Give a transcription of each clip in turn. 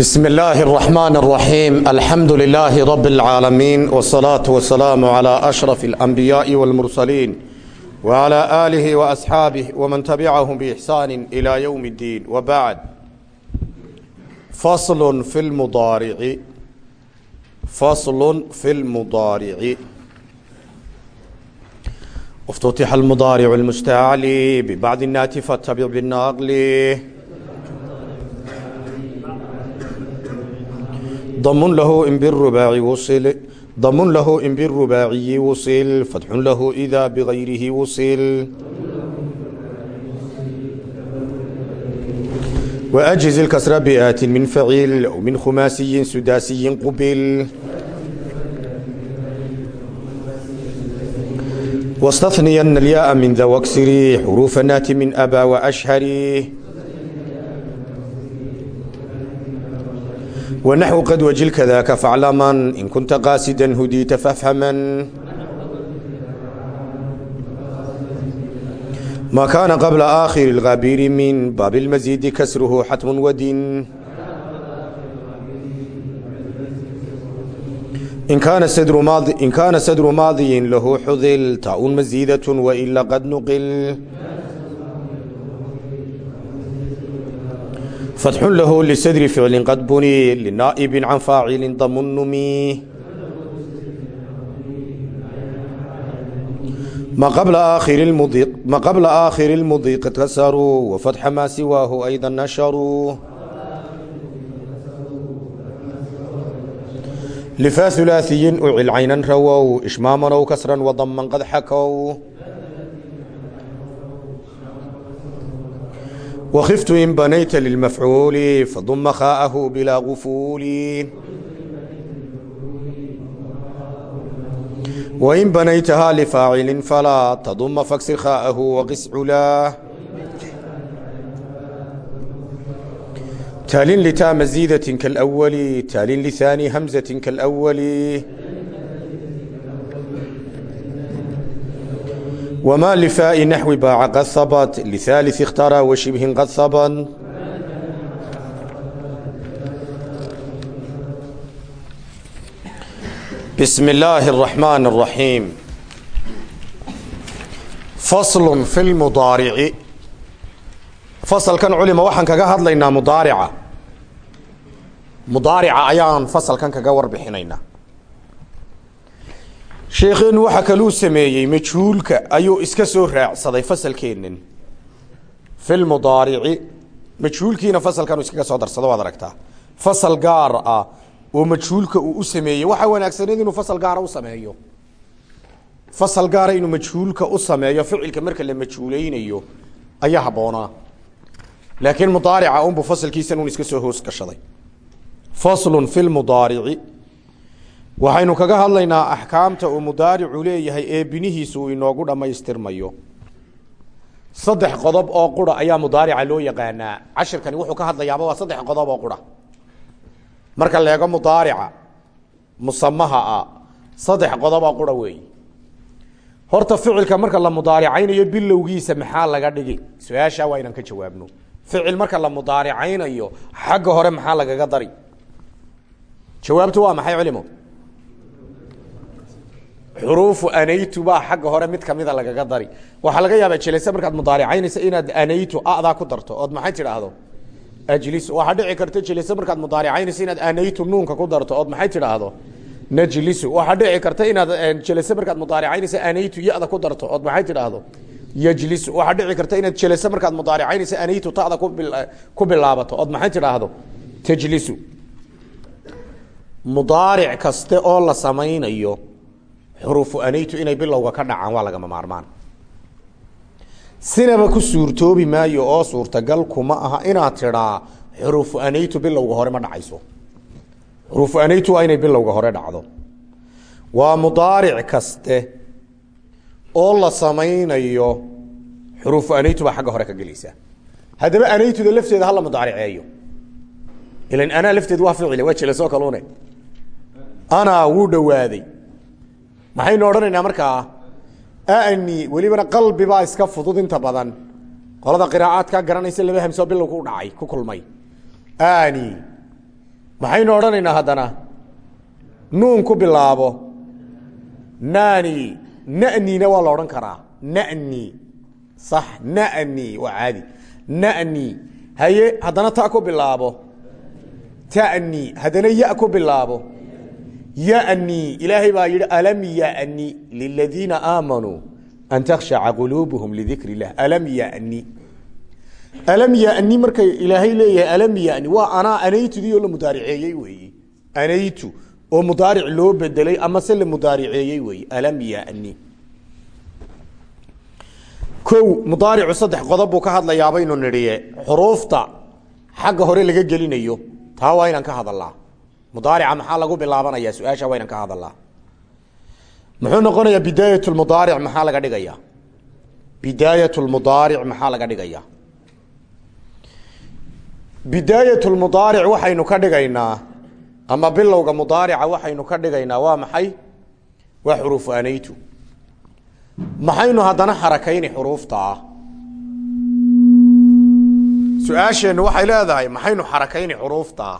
بسم الله الرحمن الرحيم الحمد لله رب العالمين والصلاة والسلام على أشرف الأنبياء والمرسلين وعلى آله وأصحابه ومن تبعهم بإحسان إلى يوم الدين وبعد فصل في المضارع فصل في المضارع افتتح المضارع المستعلي ببعض النات فاتبع بالناقل ضم له إن بالرباع وصل ضم له إن بالرباعي وصل فتح له إذا بغيره وصل وأجز الكسر بآت من فعيل أو من خماسي سداسي قبل واستثنين الياء من ذا واكسري حروف النات من أبا وأشهري ونحو قد وجل كذاك فاعلما إن كنت قاسدا هديت فافهما ما كان قبل آخر الغابير من باب المزيد كسره حتم ودين إن كان صدر ماضي إن كان صدر ماضي له حذل تاء fatxun lahu lisadri ficlin qad buni linaa'ibin can faacilin damunnumi ma qabla aakhiri lmudi qad kasaruu wafatxa maa siwaahu ayda nasharuu lifaa ulaaiyin ucil caynan rawow ishmaaman ow kasran wadamman qad xakow عينا رووا إشماما أو كسرا وضما قد حكوا وخفت إن بنيت للمفعول فضم خاءه بلا غفول وإن بنيتها لفاعل فلا تضم فاكسر خاءه وقس علاه وما لفاء نحو باع قد ثبت لثالث اخترى وشبه قد ثبت بسم الله الرحمن الرحيم فصل في المضارع fasalkan culima waxaan kaga hadlaynaa mudaarica mudaarica ayaan fasalkan kaga warbixinaynaa sheekheenu waxaa kaluu sameeyey majhuulka ayuu iska soo raacsaday fasalkeennan fi lmudaarici majhuulkiina fasalkan iskaga soo darsado waad aragtaa. Fasal gaar ah oo majhuulka uu u sameeyey. Waxaa wanaagsaneed inuu fasal gaara u sameeyo. Fasal gaara inuu majhuulka u sameeyo ficilka marka la majhuuleynayo ayaa habboonaa. Laakiin mudaarica unbu fasalkiisan un iska soo hoos gashaday. Faslun fi lmudaarici waxaynu kaga hadlaynaa axkaamta uu mudaaricu leeyahay ee binihiisu uu inoogu dhammaystirmayo. Saddex qodob oo qura ayaa mudaarica loo yaqaanaa. Cashirkani wuxuu ka hadlayaaba waa saddex qodob oo qura. Marka leego mudaarica musamaha ah saddex qodob oo qura weey horta ficilka marka la mudaaricaynayo bilowgiisa maxaa laga dhigi su'aashaa waa inaan ka jawaabno. Ficil marka la mudaaricaynayo xagga hore maxaa lagaga dari jawaabtu waa maxay culimo xuruufu anaytu baa xagga hore mid kamida lagaga dari. Waxaa laga yaabaa jelese markaad mudaaricaynaysa inaad anaytu adaa ku darto ood maxay tidhaahdo? Ajlis waxaa dhici karta jelese markaad mudaaricaynaysa inaad anaytu nuunka ku darto ood maxay tidhaahdo? Najlisu waxaa dhici karta inaad jelese markaad mudaaricaynaysa anaytu yada ku darto ood maxay tidhaahdo? Yjlisu waxaa dhici karta inaad jelese markaad mudaaricaynaysa anaytu tada ku bilaabato ood maxay tidhaahdo? Tajlisu. Mudaaric kaste oo la samaynayo xuruufu anaytu inay bilowga ka dhacaan waa lagama maarmaan. Sinaba ku suurtoobi maayo oo suurtagal kuma aha inaad tidhaa xuruufu anaytu bilowga hore ma dhacayso. Xuruufu anaytu waa inay bilowga hore dhacdo. Waa mudaaric kaste oo la samaynayo xuruufu anaytu baa xagga hore ka gelaysaa. Haddaba anaytuda lafteeda hala mudaariceeyo. Ilan anaa lafteedu waa ficile waa jelesoo kalune anaa wuu dhowaaday maxaynu odhanaynaa markaa ani welibana qalbi baa iska fudud inta badan. Qolada qiraacaadka garanaysa laba hamsoo bilowku u dhacay ku kulmay. Ani maxaynu odhanaynaa haddana? Nuun ku bilaabo. Nani nanina waa la odhan karaa. Nani sax nani waa caadi. Nani haye haddana ta ku bilaabo. Tani haddana ya ku bilaabo yani ilaahay baa yidhi alam yani liladiina aamanuu an takhshaca quluubuhum lidikr illah alam yani alam yani markay ilaahay leeyahay alam yani waa anaa anaytudii oo la mudaariceeyey weeye anaytu oo mudaaric loo bedelay ama se la mudaariceeyey weeye alam yani kow mudaaricu saddex qodob buu ka hadlayaa baynu nidhiye xuruufta xagga hore laga gelinayo taa waa inaan ka hadalnaa mudaarica maxaa lagu bilaabanaya su'aasha waa inaan ka hadalnaa muxuu noqonayaa bidaayat lmudaaric maxaa laga dhigaya bidaayat lmudaaric maxaa laga dhigaya bidaayat lmudaaric waxaynu ka dhigaynaa ama bilowga mudaarica waxaynu ka dhigaynaa waa maxay? Waa xuruufu anaytu. Maxaynu haddana xarakayni xuruuftaa su'aasheennu waxay leedahay maxaynu xarakayni xuruuftaa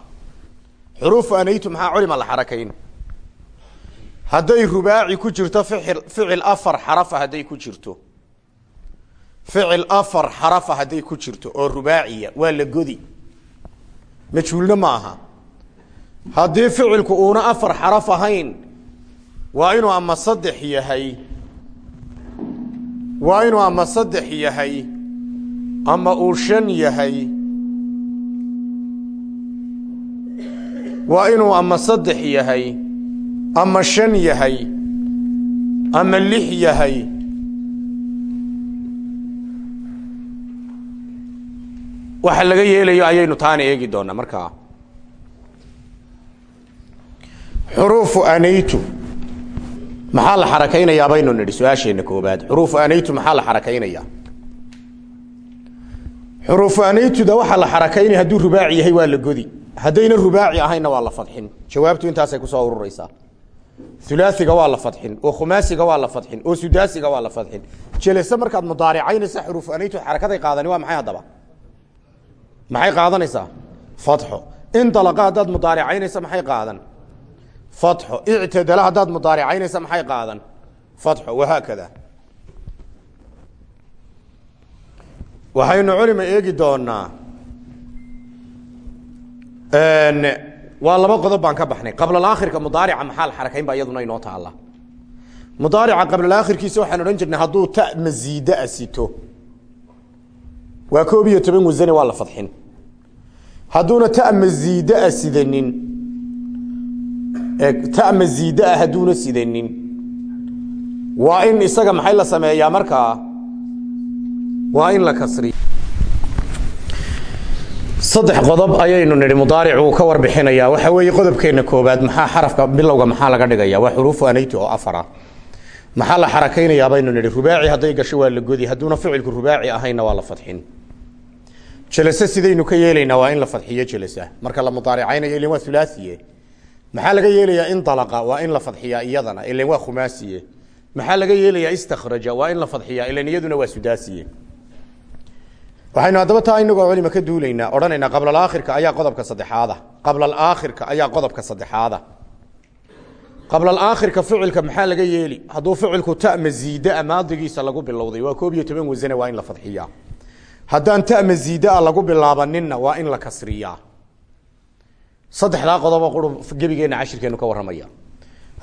xuruufu anaytu maxaa culima la xarakayn hadday rubaaci ku jirto ficil ficil afar xarafa hadday ku jirto. Ficil afar xarafa hadday ku jirto oo rubaaciya waa la godi. Majhuulna ma aha. Haddii ficilku uuna afar xaraf ahayn waa inuu ama saddex yahay waa inuu ama saddex yahay ama uu shan yahay waa inuu ama saddex yahay ama shan yahay ama lix yahay. Waxa laga yeelayo ayaynu taana eegi doonaa markaa xuruufu anaytu. Maxaa la xarakaynayaa baynu nidhi su'aasheenna koobaad xuruufu anaytu maxaa la xarakaynayaa? Xuruufu anaytuda waxaa la xarakaynaya hadduu rubaaci yahay waa la godi haddayna rubaaci ahaynna waa la fadxin. Jawaabtu intaasay ku soo urureysaa ulaaiga waa la fadxin oo khumaasiga waa la fadxin oo sudaasiga waa la fadxin. Jelese markaad mudaaricaynaysa xuruufu anaytu xarakaday qaadani waa maxay haddaba? Maxay qaadanaysaa? Fatxo indalaqa haddaad mudaaricaynaysa maxay qaadan? Fatxo ictadala haddaad mudaaricaynaysa maxay qaadan? Fatxo wahaakada waxaynu culima eegi doonaa waa laba qodob baan ka baxnay. Qablaakhirka mudaarica maxaa la xarakayn ba iyaduna inoo taala mudaarica qablaakhirkiisa waxaan odhan jirnay hadduu ta masiidaa sito. Waa koob iyo toban wasane waa la fadxin. Hadduuna ta masiidaa ta masiidaa hadduuna sidanin. Waa in isaga maxay la sameeyaa markaa? Waa in la kasriyo saddex qodob ayaynu nihi mudaaric uu ka warbixinayaa. Waxa weeye qodobkeena koobaad maxaa xarafka bilowga maxaa laga dhigaya waa xuruufu anayti oo afara. Maxaa la xarakaynayaa baynu nihi rubaaci hadday gasho waa la godi. Hadduuna ficilku rubaaci ahayna waa la fadxin. Jelase sidaynu ka yeelaynaa waa in la fadxiyo jelasa marka la mudaaricaynayo ilan waa hulaasiye maxaa laga yeelayaa indalaqa waa in la fadxiyaa iyadana. Ilan waa khumaasiye. Maxaa laga yeelayaa istakhraja? Waa in la fadxiyaa. Ilan iyaduna waa sudaasiye waxaynu haddaba taa inagoo culima ka duulaynaa odhanaynaa qablaakhirka ayaa qodobka saddexaada. Qablaakhirka ayaa qodobka saddexaada. Qablaakhirka ficilka maxaa laga yeeli? Hadduu ficilku ta masiidaa maadigiisa lagu bilowday waa koob iyo toban wasane waa in la fadxiyaa. Haddaan ta masiidaa lagu bilaabaninna waa in la kasriyaa. Saddexdaa qodobo quru gebigeenna cashirkeenu ka warramaya.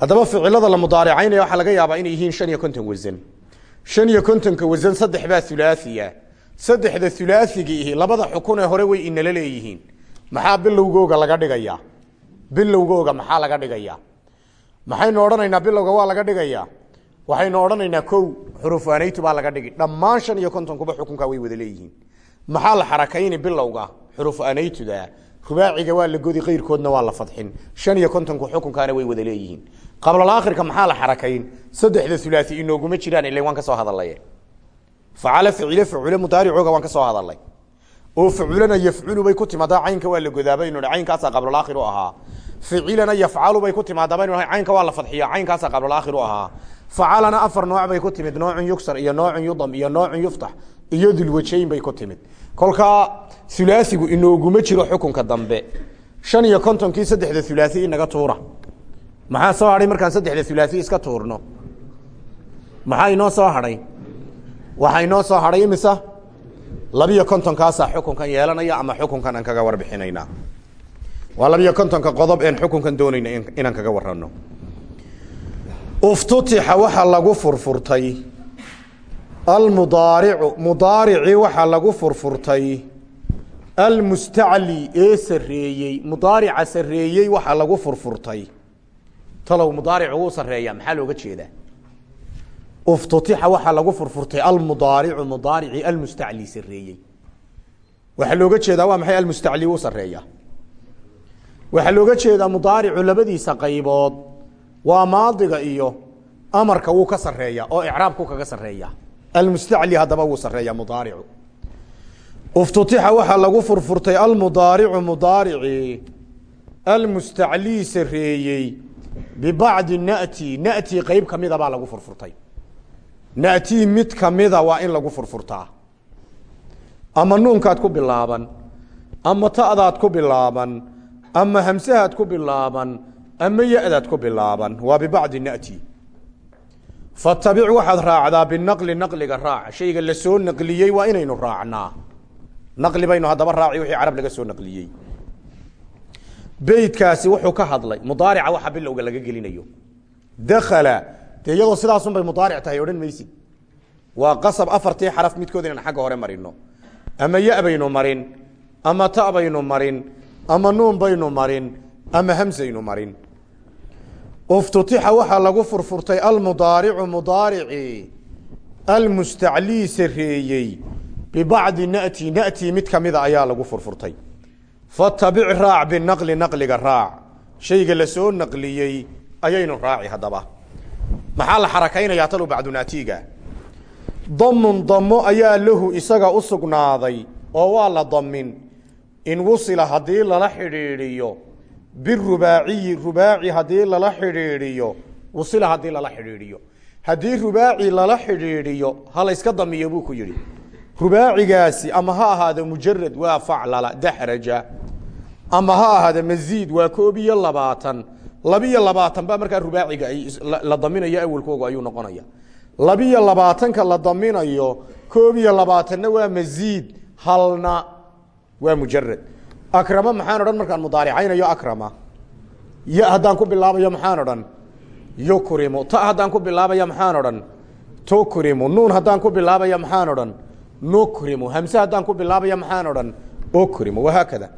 Haddaba ficilada la mudaaricaynaya waxaa laga yaabaa inay yihiin shan iyo konton wasan shan iyo kontonka wasan saddex baa hulaasiya saddexda ulaaigiihi labada xukun ee hore way inala leeyihiin. Maxaa bilowgooga laga dhigayaa? Bilowgooga maxaa laga dhigayaa? Maxaynu odhanaynaa bilowga waa laga dhigayaa? Waxaynu odhanaynaa kow xurufanaytu baa laga dhigi dhammaan shan iyo kontonkuba xukunkaa way wada leeyihiin. Maxaa la xarakayni bilowga? Xurufanaytuda rubaaciga waa la godi keyrkoodna waa la fadxin. Shan iyo kontonku xukunkaana way wada leeyihiin. Qablaakhirka maxaa la xarakayn? Saddexda ulaai inooguma jiraan ilan waan ka soo hadalay facala ficile facule mudaaricooga waan ka soo hadalay oo faculana yafculu bay ku timaadaa caynka waa la godaa baynu caynkaasaa qablaakhir u ahaa ficilana yafcalu bay ku timaadaa baynu caynka waa la fadxiya caynkaasaa qablaakhir u ahaa facalana afar nooc bay ku timid noocun yugsar iyo noocun yudam iyo noocun yuftax iyo dulwajayn bay ku timid kolkaa ulaasigu inooguma jiro xukunka dambe shan iyo kontonkii saddexda hulaai inaga tuura maxaa soo hadhay markaan saddexda hulaai iska tuurno maxaa inoo soo hadhay waxaa inoo soo hadhay imisa labiyo kontonkaasaa xukunkan yeelanaya ama xukunkan aan kaga warbixinaynaa waa labiyo kontonka qodob een xukunkan doonayna inaan kaga warano uftutixa waxaa lagu furfurtay. Almudaaricu mudaaricii waxaa lagu furfurtay. Almustacli ee sareeyey mudaarica sareeyey waxaa lagu furfurtay. Talow mudaaricu wuu sareeyaa maxaa looga jeedaa uftutixa waxaa lagu furfurtay almudaaricu mudaaricii almustacli sareeyey waxaa looga jeedaa waa maxay almustacli wuu sareeyaa waxaa looga jeedaa mudaaricu labadiisa qaybood waa maadiga iyo amarka wuu ka sareeya oo icraabku kaga sareeya almustacli haddaba wuu sareeya mudaaricu. Uftutixa waxaa lagu furfurtay almudaaricu mudaaricii almustaclii sareeyey bibacdi nati nati qeyb kamida baa lagu furfurtay natii mid kamida waa in lagu furfurtaa. Ama nuunkaad ku bilaaban ama ta'daad ku bilaaban ama hamsahaad ku bilaaban ama ya-daad ku bilaaban waa bibacdi nati fatabic waxaad raacdaa binaqli naqliga raac. Shayga la soo naqliyey waa inaynu raacnaa. Naqli baynu haddaba raaci wixii carab laga soo naqliyey. Beydkaasi wuxuu ka hadlay mudaarica waxa bilowga laga gelinayo. Dakala dee iyadoo sidaasun bay mudaaric tahay odhan maysid waa qasab afartii xaraf midkood inaan xagga hore marino. Ama ya marin ama ta marin ama nuun baynu marin ama hamsaynu marin. Uftutixa waxaa lagu furfurtay almudaaricu mudaaricii almustaclii sareeyey bibacdi nati nati mid kamida ayaa lagu furfurtay. Fatabic raac binaqli naqliga raac. Shayga la soo naqliyey ayaynu raaci haddaba maxaa la xarakaynayaa talu bacdu naatiga damun damo ayaa lahu isaga u sugnaaday oo waa la damin in wusila haddii lala xidhiidhiyo birubaaciyi rubaaci haddii lala xidhiidhiyo wusila haddii lala xidhiidhiyo. Haddii rubaaci lala xidhiidhiyo ha layska damiyo buu ku yidhi. Rubaacigaasi ama ha ahaado mujarad waa faclala daxraja ama ha ahaado maziid waa koob iyo labaatan labiyo labaatan baa markaa rubaaciga la daminayo awelkoogu ayuu noqonaya. Labiyo labaatanka la daminayo koob iyo labaatanna waa maziid halna waa mujarad akrama maxaan odhan markaan mudaaricaynayo akrama. Ya haddaan ku bilaabayo maxaan odhan? Yukrimu. Ta haddaan ku bilaabaya maxaan odhan? Tukrimu. Nuun haddaan ku bilaabaya maxaan odhan? Nukrimu. Hamse haddaan ku bilaabaya maxaan odhan? Ukrimu. Wahaakada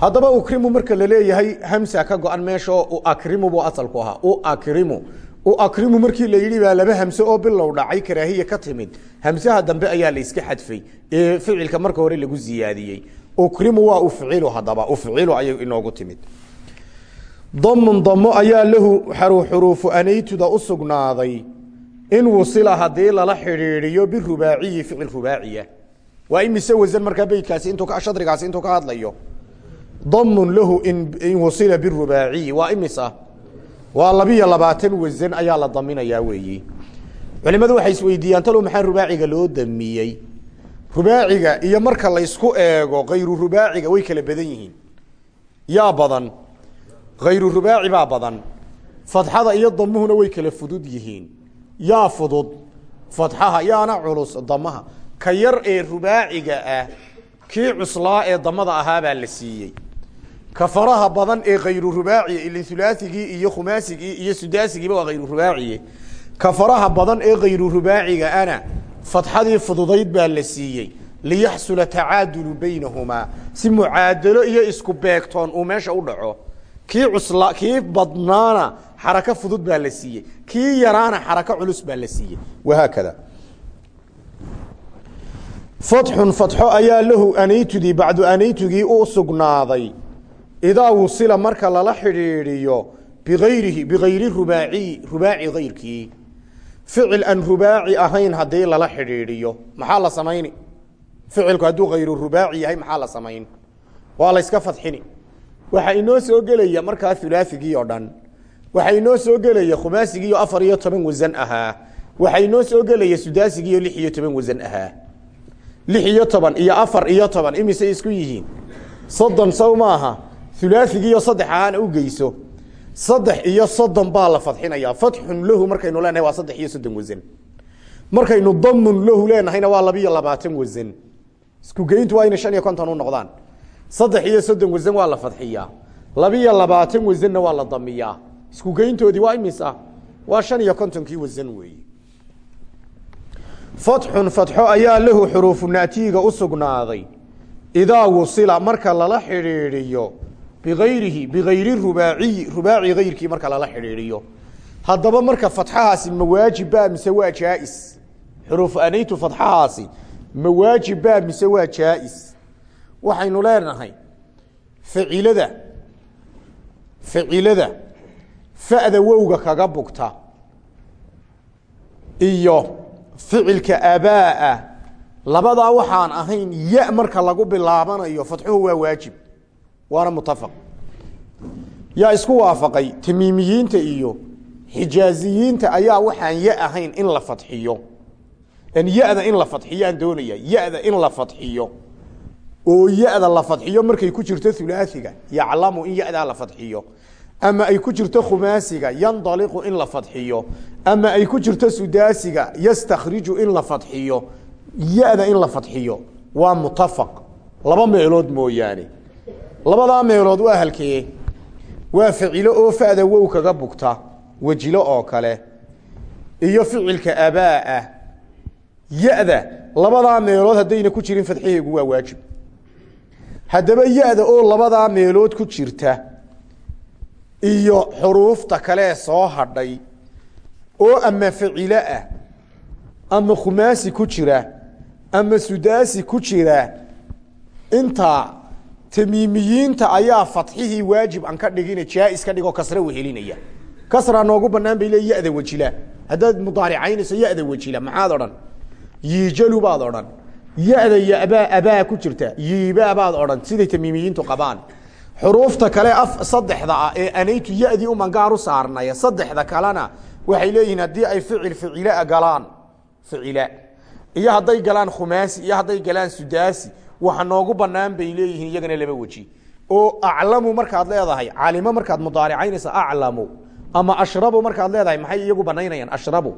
haddaba ukrimu marka la leeyahay hamsa ka go-an meeshaoo uakrimu buu asalku ahaa. Uakrimu uakrimu markii la yidhi baa laba hamse oo bilow dhacay karaahiya ka timid. Hamsaha dambe ayaa la iska xadfay. Ee ficilka marka hore lagu ziyaadiyey. Ukrimu waa ufcilu haddaba. Ufcilu ayay inoogu timid. Damun damo ayaa lahu xuruufu anaytuda u sugnaaday. In wusila haddii lala xidhiidhiyo birubaaciyi ficil rubaaciya. Waa imise wasan markaa beydkaasi intuu shadrigaasi intuu ka hadlayo damun lahu in wusila birubaaciyi waa imisa waa labiyo labaatan wasan ayaa la daminayaa weeyi. Culimadu waxay isweydiiyaan talow maxaa rubaaciga loo damiyey? Rubaaciga iyo marka laysku eego kayru rubaaciga way kala badan yihiin. Yaa badan. Kayru rubaaci baa badan. Fadxada iyo damuhuna way kala fudud yihiin. Yaa fudud. Fadxaha yaana culus damaha ka yar ee rubaaciga ah kii cuslaa ee damada ahaabaa la siiyey ka badan ee kayru rubaaciya ilin hulaasigii iyo khumaasigii iyo sudaasigiiba waa kayru rubaaciye ka badan ee kayru rubaaciga ana fadxadii fududayd baa la siiyey. Liyaxsula tacaadulu baynahumaa si mucaadalo iyo isku beegtoon uu meesha u dhaco kii cusla kii badnaana xarako fudud baa la siiyey. Kii yaraana xarako culus baa la siiyey. Wahaakada fatxun fatxo ayaa lahu anaytudii bacdu anaytugii u idaa wusila marka lala xidhiidhiyo biayrihi bikayri rubaaciy rubaaci kayrkii ficil aan rubaaci ahayn haddii lala xidhiidhiyo maxaa la samayni ficilku hadduu kayru rubaaci yahay maxaa la samayn waa la yska fadxini waxaa inoo soo gelaya markaa hulaaigii oo dhan waxaa inoo soo gelaya khumaasigii oo afar iyo toban wasan ahaa waxaa inoo soo gelaya sudaasigii oo lix iyo toban wasan ahaa lix iyo toban iyo afar iyo toban imisay isku yihiin soddon saw maaha hulaahigiiyo saddex ahaana u geyso saddex iyo soddon baa la fadxinayaa. Fatxun lahu markaynu leenahay waa saddex iyo soddon wasan markaynu damun lahu leenahayna waa labiiyo labaatan wasan isku geyntu waa inay shan iyo konton u noqdaan. Saddex iyo soddon wasan waa la fadxiyaa. Labiiyo labaatan wasanna waa la damiyaa. Isku geyntoodii waa imisa? Waa shan iyo kontonkii wasan weeye fatxun fatxo ayaa lahu xuruufu naatiiga u sugnaaday. Idaa wusila marka lala xidhiidhiyo biayrihi bigayri rubaaciyi rubaaci gayrkii marka lala xidhiidhiyo haddaba marka fatxahaasi ma waajib baa mise waa jaais xuruufu anaytu fatxahaasi ma waajib baa mise waa jaais waxaynu leenahay facilada facilada fa'da wowga kaga bugta iyo ficilka abaa labadaa waxaan ahayn ya marka lagu bilaabanayo fatxuhu waa waajib waana mutafaq yaa isku waafaqay tamiimiyiinta iyo xijaaziyiinta ayaa waxaan ya ahayn in la fadxiyo. Ya-da in la fadxiyaan doonaya ya-da in la fadxiyo. Oo ya-da la fadxiyo markay ku jirto hulaasiga yaclamu in ya-daa la fadxiyo. Ama ay ku jirto khumaasiga yandaliqu in la fadxiyo. Ama ay ku jirto sudaasiga yastakhriju in la fadxiyo. Ya-da in la fadxiyo. Waa mutafaq laba meelood mooyaane labadaa meelood waa halkee waa ficilo oo fa'da wow kaga bugta wejilo oo kale. Iyo ficilka abaa ah. Ya-da labadaa meelood haddayna ku jirin fadxaheegu waa waajib. Haddaba ya-da oo labadaa meelood ku jirta iyo xuruufta kalee soo hadhay oo ama ficilo ah ama khumaasi ku jira ama sudaasi ku jira intaa tamiimiyiinta ayaa fatxihii waajib aan ka dhigina jaais ka dhigoo kasre wehelinaya kasraa noogu banaan bay le ya-da wejila haddaad mudaaricaynayso ya-da wejila maxaad odhan? Yiijalu baad odhan. Ya-da yabaa abaa ku jirta yiibaa baad odhan. Siday tamiimiyiintu qabaan. Xuruufta kale af saddexda ah ee anaytu ya-dii umangaar u saarnay saddexda kalena waxay leeyihiin haddii ay ficil ficila galaan ficila. Iyo hadday galaan khumaasi iyo hadday galaan sudaasi waxa noogu banaan bay leeyihiin iyagana laba weji. Oo aclamu markaad leedahay calimo markaad mudaaricaynaysa aclamu. Ama ashrabu markaad leedahay maxay iyagu banaynayaan ashrabu.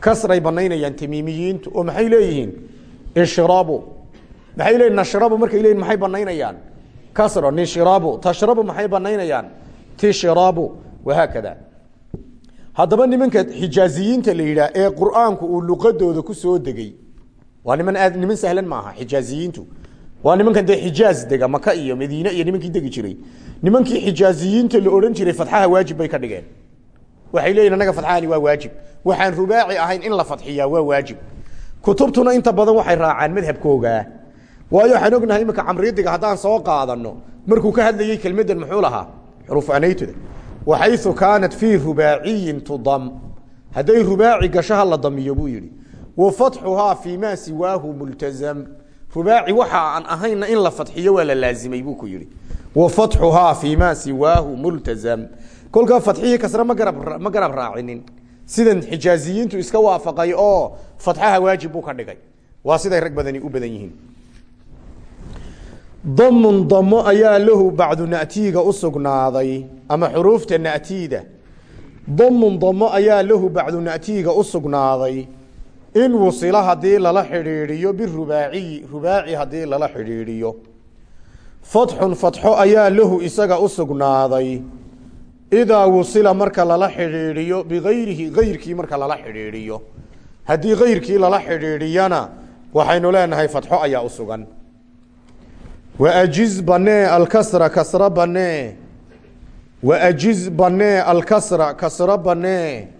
Kasray banaynayaan tamiimiyiintu oo maxay leeyihiin? Ishrabu. Maxay leeyihiin nashrabu markay leeyihiin maxay banaynayaan kasro nishrabu. Tashrabu maxay banaynayaan tishrabu. Wahaakada haddaba nimanka xijaaziyiinta la yidhaah ee qur'aanku uu luqadooda ku soo degey waa niman aad niman sahlan maaha xijaaziyiintu waa nimankan dee xijaaz dega maka iyo madiine iyo nimankii degi jiray. Nimankii xijaaziyiinta la odhan jiray fatxaha waajib bay ka dhigeen. Waxay leeyihiin annaga fatxahani waa waajib. Waxaan rubaaci ahayn in la fadxiyaa waa waajib. Kutubtuna inta badan waxay raacaan madhabkoogaa waayo waxaan ognahay iminka camridiga haddaan soo qaadano markuu ka hadlayey kelmaddan muxuu lahaa? Xuruuf anaytuda waxayu kaanat fii rubaaciyin tudam. Hadday rubaaci gashaha la damiyo buu yihi wa fatxuhaa fii maa siwaahu multazam rubaaci waxa aan ahayna in la fadxiyo waa la laazimay buu ku yihi wa fatxuhaa fii siwaahu multazam. Kolkaa fadxihii kasre ma garab ma garab raacinin. Sidan xijaaziyiintu iska waafaqay oo fatxaha waajib buu ka dhigay. Waa siday rag badani u badan yihiin. Damun damo ayaa lahu bacdu natiiga u sugnaaday ama xuruufta natiida. Damun damo ayaa lahu bacdu natiiga u sugnaaday in wusila haddii lala xidhiidhiyo birubaaciyi rubaaci haddii lala xidhiidhiyo. Fatxun fatxo ayaa lahu isaga u sugnaaday. Idaa wusila marka lala xidhiidhiyo bigayrihi gayrkii marka lala xidhiidhiyo. Haddii gayrkii lala xidhiidhiyana waxaynu leenahay fatxo ayaa u sugan. Waajiz banee alkasra kasra banee. Waajiz banee alkasra kasra banee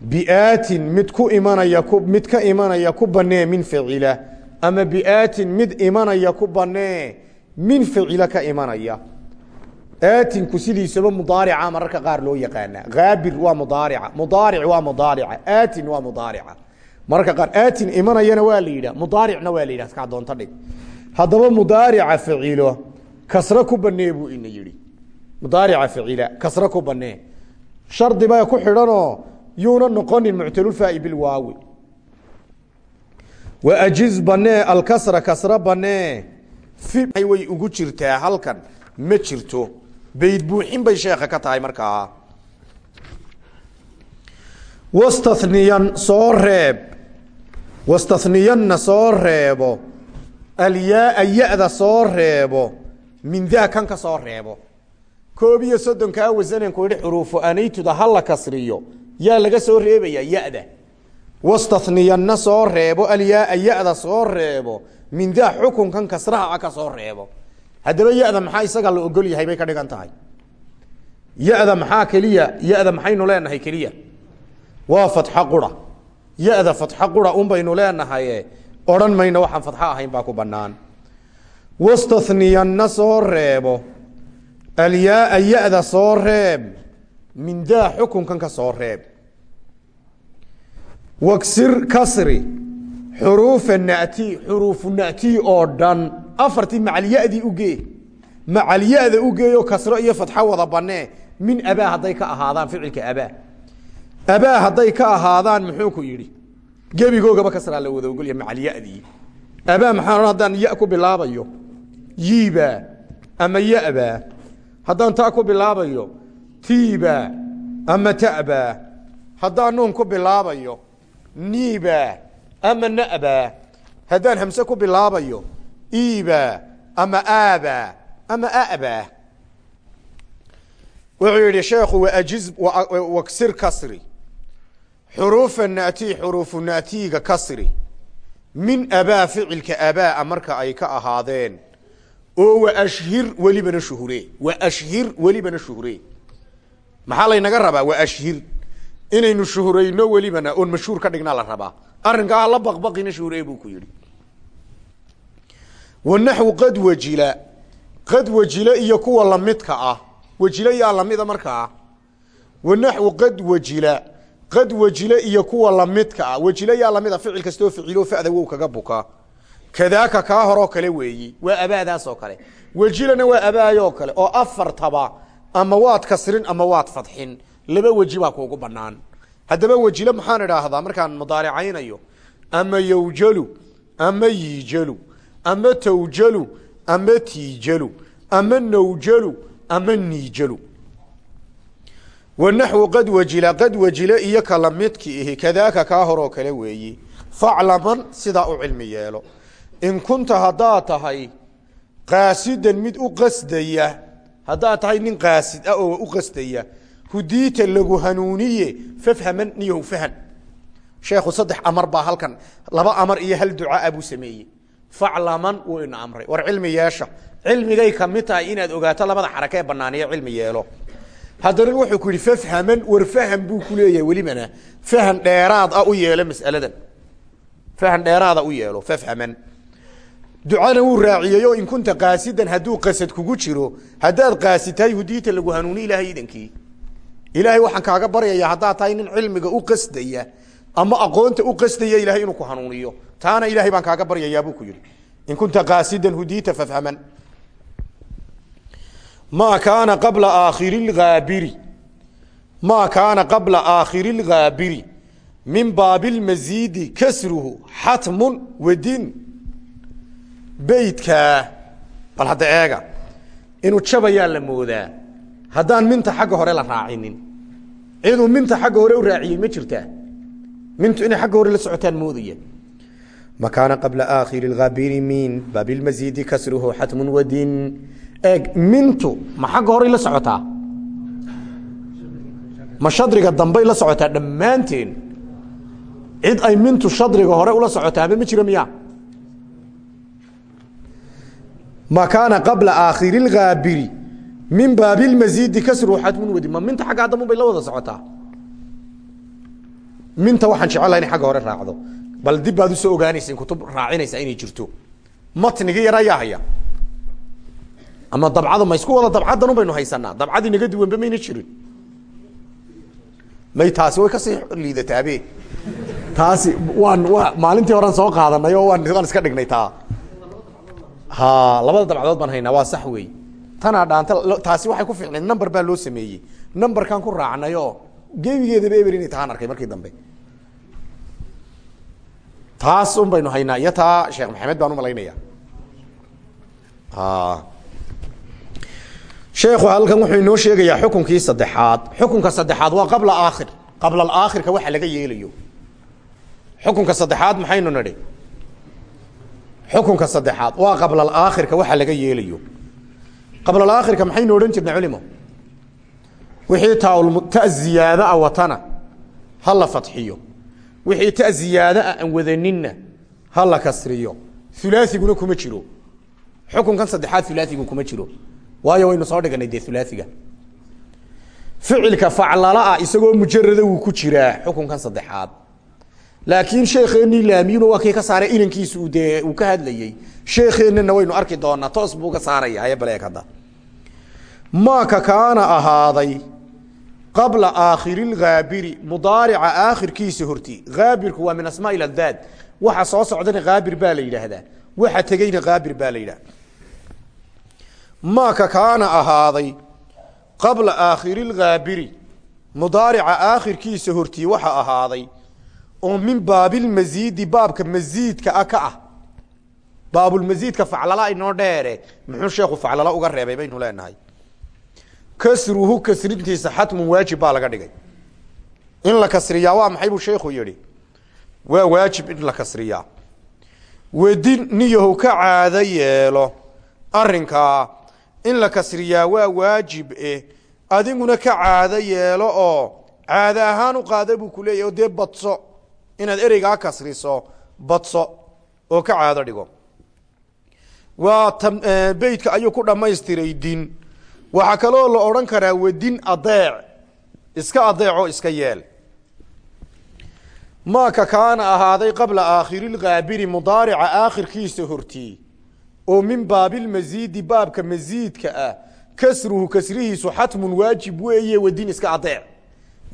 biaatin mid ku imanaya mid ka imanaya ku banee min ficila ama biaatin mid imanaya ku banee min ficila ka imanaya aatinku sidiisaba mudaarica mararka qaar loo yaqaana haabir waa mudaarica mudaaric waa mudaarica aatin waa mudaarica mararka qaar aatin imanayana waa la yidhah mudaaricna waa la yidhah kaa doonta dhig haddaba mudaarica ficilo kasre ku banee buu ina yihi mudaarica ficila kasre ku banee shardi baa ku xidhanoo yuuna noqonin muctalulfaai bilwaawi. Waajiz banee alkasra kasra banee way ugu jirtaa halkan ma jirto. Bayd buuxin bay sheekha ka tahay markaa. Wastaniyan soo reeb. Wastaniyanna soo reebo. Alyaaa ya-da min daa kan ka soo reebo. Koob iyo soddonkaa wasananku yihi xuruufu anaytuda ha la kasriyo yaa laga soo reebaya ya-da. Wastaniyanna soo reebo alyaaa ya-da soo reebo. Min daa xukunkan kasraha ka soo reebo. Haddaba ya-da maxaa isaga la ogol yahay bay ka dhigan tahay. Ya-da maxaa keliya ya-da maxaynu leenahay keliya? Waa fatxo qura. Ya-da fatxo qura un baynu leenahaye. Odhan mayno fatxo ahayn baa ku bannaan. Wastaniyanna soo reebo. Alyaaa ya-da soo reeb min daa xukunkan ka soo reeb. Wagsir kasri xuruufa nati xuruufu nati oo dhan. Afartii macalyadii ugee macalyada ugeeyo kasro iyo fatxo wada banee. Min abaa hadday ka ahaadaan ficilka abaa. Abaa hadday ka ahaadaan muxuu ku yidhi? Gebigoogaba kasraa la wada ogolya macalyadii abaa maxaa haddaan ya ku bilaabayo? Yiibaa ama yabaa haddaan ta ku bilaabayo tiibaa ama tabaa haddaan nuun ku bilaabayo niibaa ama nabaa haddaan hamse ku bilaabayo iibaa ama aabaa ama abaa wuxuu yihi sheekhu wajiz waksir kasri. Xuruufa nati xuruufu natiga kasri. Min abaa ficilka abaa marka ay ka ahaadeen. Oo waashhir welibana shuhure. Waashhir welibana shuhure maxaa laynaga rabaa? Waashhir inaynu shuhurayno welibana oon mashhuur ka dhignaa la rabaa. Arrinkaa la baqbaqina shuhure buu ku yihi wanaxwu qad wajila. Qad wajile iyo kuwa lamidka ah. Wajile yaa lamida markaa wanaxwu qad wajila. Qad wajile iyo kuwa lamidka ah. Wajile yaa lamida ficil kastoo ficilo fada wow kaga buka kadaaka kaa horoo kale weeyi. Waa abaadaas oo kale. Wejilana waa abaayoo kale oo afartaba ama waad kasrin ama waad fadxin. Laba weji baa kuugu banaan haddaba wejile maxaan idhaahdaa? Markaan mudaaricaynayo. Ama yowjalu ama yiijalu ama tawjalu ama tiijalu ama nawjalu ama niijalu. Wanaxwu qad wajila qad wajile iyo kala midki ihi. Kadaaka kaa horoo kale weeyi. Faclaman sidaa u cilmi yeelo. In kunta haddaad tahay qaasidan mid u qasdaya haddaad tahay nin qaasid ah oo u qasdaya hudiita lagu hanuuniye fafhaman niyow fahan. Sheekhu saddex amar baa halkan laba amar iyo hal ducaa buu sameeyey. Faclaman wuu ina amray. War cilmi yeesha. Cilmigay ka mid tahay inaad ogaato labada xaraka ee cilmi yeelo. Haddana wuxuu ku yihi fafhaman war faham buu ku leeyahay welibana fahan dheeraad ah u yeelo masaladan. Fahan dheeraada u yeelo. Fafhaman ducana wuu raaciyey oo in kunta qaasidan hadduu qasad kugu jiro haddaad qaasid tahay lagu hanuuni ilahay idankii ilaahay waxaan kaaga baryayaa haddaad tahay nin cilmiga u qasdaya ama aqoonta u qasdaya ilahay inuu ku hanuuniyo. Taana ilahay baan kaaga baryayaa buu ku yihi in kunta qaasidan hudiita fafhaman. Ma kaana qabla aakhiri lhaabiri ma kaana qabla aakhiri lghaabiri min baabi lmasiidi kasruhu xatmun wadin beydkaa bal hadda eega inuu jabayaa la moodaa. Haddaan minta xagga hore la raacinin. Ciduu minta xagga hore u raaciyey ma jirtaa? Mintu inay xagga hore la socotaan moodaya. Ma kaana qabla aakhiri lhaabiri min baabi lmasiidi kasruhu xatmun wadin eeg mintu ma xagga horey la socotaa? Ma shadriga dambey la socotaa? Dhammaanteen cid ay mintu shadriga hore ula socotaaba ma kaana qabla aakhiri lhaabiri min baabi lmasiidi kasru xatmun wadi ma minta xaggaa dambu bay la wada minta waxaan jecelaha inay agga hore raacdo bal dib baad u soo ogaanaysa in kutub raacinaysa inay jirto matnigi yar ayaa haya ama dabcadu ma isku wada dabcadan baynu haysanaa dabcadii naga duwanba mayna jirin may taasi way ka sii liidataabe taasi waan wa maalintii horan soo qaadanay oo waan iska dhignay ha labada dabcadood baan haynaa waa sax wey tanaa dhaanta taasi waxay ku fiicnayd number baa loo sameeyey. Numberkan ku raacnay oo gebigeedaba eber inay tahaan arkay markii dambe. Taas un haynaa iyo taa sheekh maxamed baan u malaynaya sheekhu halkan wuxuu inoo sheegayaa xukunkii saddexaad. Xukunka saddexaad waa qabla aakhir. Qabla alaakhirka waxa laga yeelayo. Xukunka saddexaad maxaynu nidhi xukunka saddexaad waa qabla alaakhirka waxa laga yeelayo. Qabla alaakhirka maxaynu odhan jirnay culimo wixii ta ziyaada a watana ha la fadxiyo wixii ta aan wadaninna ha la kasriyo. Ulaaiguna kuma jiro. Xukunkan saddexaad ulaaigu kuma jiro. Waayo waynu soo dhiganay dee ulaaiga ficilka faclala isagoo mujarada wuu ku jiraa xukunkan saddexaad laakiin sheekeenii laamiyuna waa kii ka saaray inankiisu dee uu ka hadlayey sheekeennana waynu arki doonaa toos buu ka saaraya haye baleeg hadda. Maaka kaana ahaaday qabla aakhiri lhaabiri mudaarica aakhirkiisa horti. Haabirku waa min asmaa iladaad waxa soo socdana haabir baa la yidhaahdaa. Waxa tegeyna haabir baa la yidhahda maaka kaana ahaaday qabla aakhiri lhaabiri mudaarica aakhirkiisa hortii waxa ahaaday oo min baabilmasiidi baabka masiidka a ka ah. Baabulmasiidka faclala inoo dheere. Muxuu sheekhu faclala uga reebay baynu leenahay. Kasruhu kasrintiisa xatmun waajib baa laga dhigay. In la kasriyaa waa maxay buu sheekhu yihi waa waajib in la kasriyaa. Wedi niyahow ka caado yeelo. Arinkaa in la kasriyaa waa waajib eh adiguna ka caado yeelo oo caado ahaan u qaada buu ku leeyahy dee badso inaad ereygaa kasriso badso oo ka caado dhigo. Waa beytka ayuu ku dhammaystiray din. Waxaa kaloo la odhan karaa wadin adeec. Iska adeecoo iska yeel. Maaka kaana ahaaday qabla aakhiri lhaabiri mudaarica aakhirkiisa hortii oo min baabilmasiidi baabka masiidka ah kasruhu kasrihiisu xatmun waajib weeye wadin iska adeec.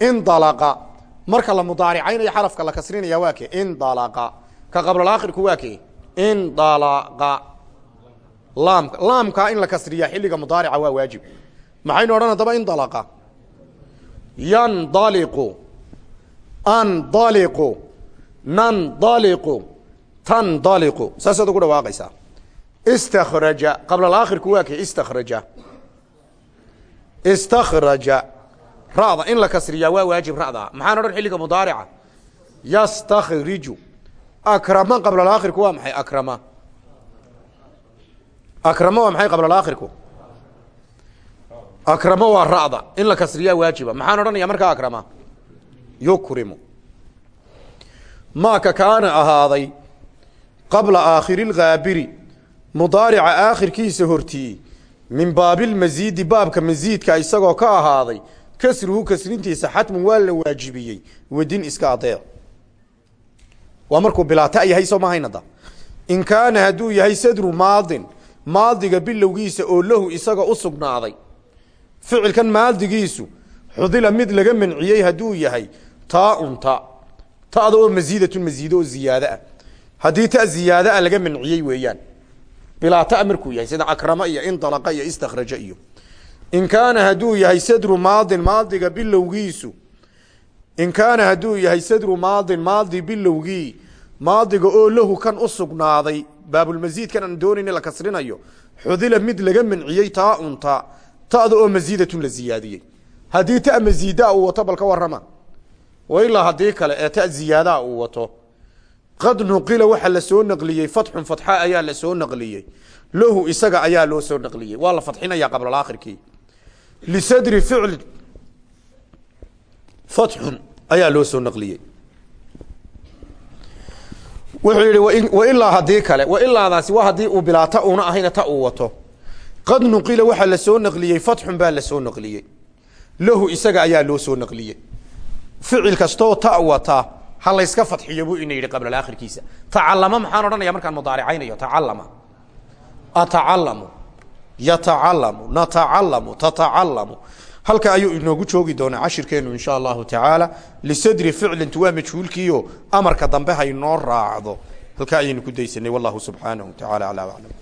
Indalaqa marka la mudaaricaynayo xarafka la kasrinaya waa ke indalaqa ka qablaakhirku waa ke indalaqa laamka laamkaa in la kasriyaa xilliga mudaarica waa waajib. Maxaynu odhan haddaba indalaqa yandaliqu andaliqu nandaliqu tandaliqu. Saasaad ugu dhawaaqaysaa. Istakraja qablaakhirku waa ke istakraja istakraja ra'da in la kasriyaa waa waajib ra'da. Maxaan odhan xilliga mudaarica? Yastakhriju akrama qablaakhirku waa maxay akrama? Akrama waa maxay qablaakhirku akrama waa ra'da. In la kasriyaa waajiba. Maxaan odhanaya markaa akrama? Yukrimu. Maaka kaana ahaaday qabla aakhiri lhaabiri mudaarica aakhirkiisa hortii min baabilmasiidi baabka masiidka isagoo ka ahaaday kasruhu kasrintiisa xatmun waa la waajibiyey. Wadin iska adeec waa markuu bilaata yahay soo mahaynada in kaana hadduu yahay sadru maadin maadiga bilowgiisa oo lahu isaga u sugnaaday. Ficilkan maadigiisu xudila mid laga manciyey hadduu yahay taaun ta ta'da oo masiidatun masiido oo ziyaado ah. Haddii ta ziyaado ah laga manciyey weeyaan. Bilaa ta markuu yahay sida akrama iyo indalaqa in kaana hadduu yahay sadru maadin maadiga bilowgiisu. In kaana hadduu yahay sadru maadin maadi bilowgii. Maadiga oo lahu kan u sugnaaday baabulmasiidkan aan doonayn la kasrinayo xudila mid laga manciyey taaun ta ta'da oo masiidatun la ziyaadiyey. Haddii ta masiidaa uu wato bal ka warrama wailaa haddii kale ee ta ziyaadaa uu wato. Qad nuqila waxaa la soo naqliyey fatxun fatxa ayaa la soo naqliyey. Lahu isaga ayaa loo soo naqliyey. Waa la fadxinaya qablaakhirkii lisadri ficli fatxun ayaa loo soo naqliyey wuxuu yihi wailaa haddii kale wailaadaasi waa haddii uu bilaa ta una ahayna ta uu wato qad nuqila waxaa la soo naqliyey fatxun baa la soo naqliyey lahu isaga ayaa loo soo naqliyey ficil kastoo ta wata ha layska fadxiyo buu ina yidhi qablaakhirkiisa tacalama maxaan odhanaya markaan mudaaricaynayo tacalama atacalamu yatacalamu natacalamu tatacalamu halka ayuu inoogu joogi doonaa cashirkeenu insha allahu tacaala lisadri ficlintu waa majhuulkiio amarka dambe haynoo raacdo. Halkaa ayaynu ku daysanay wallahu subxaanahu tacaala alaa aclam